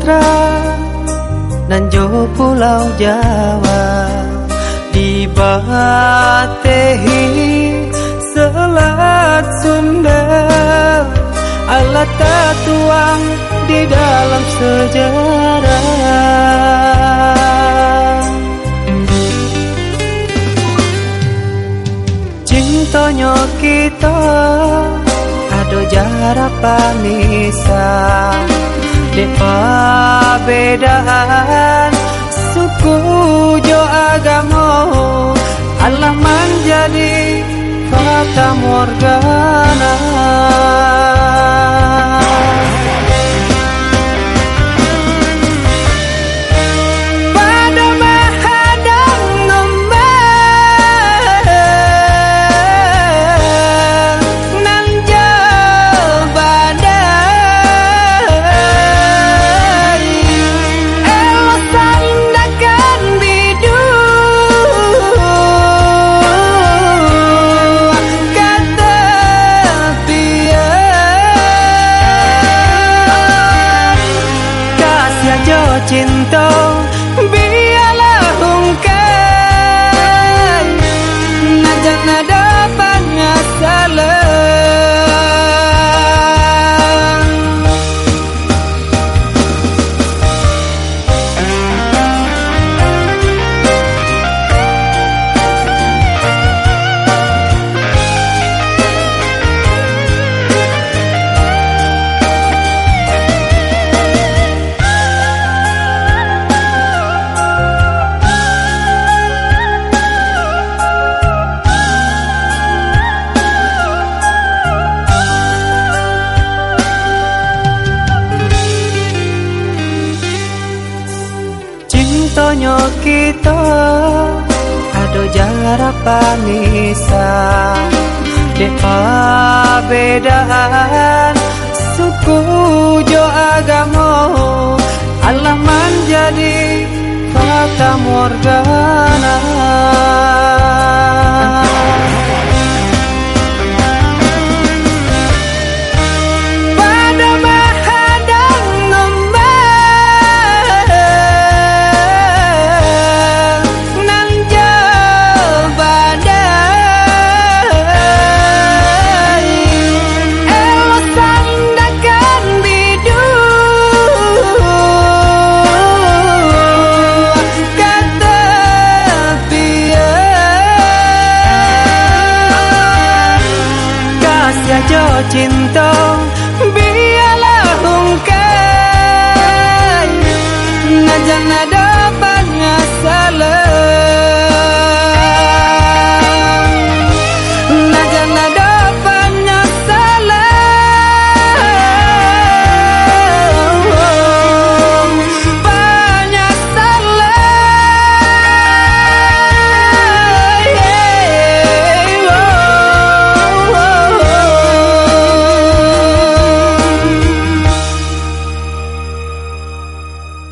Sumatera dan Jo Pulau Jawa. Di Batehi Selat Sunda alat tuang di dalam sejarah. Cintonya kita ada jarak panisa Depa bedaan suku jo agama Allah menjadi fata morgana Chờ. Contohnya kita ada jarak panisa Depa bedaan suku jo agama Allah menjadi fata morgana jatuh cinta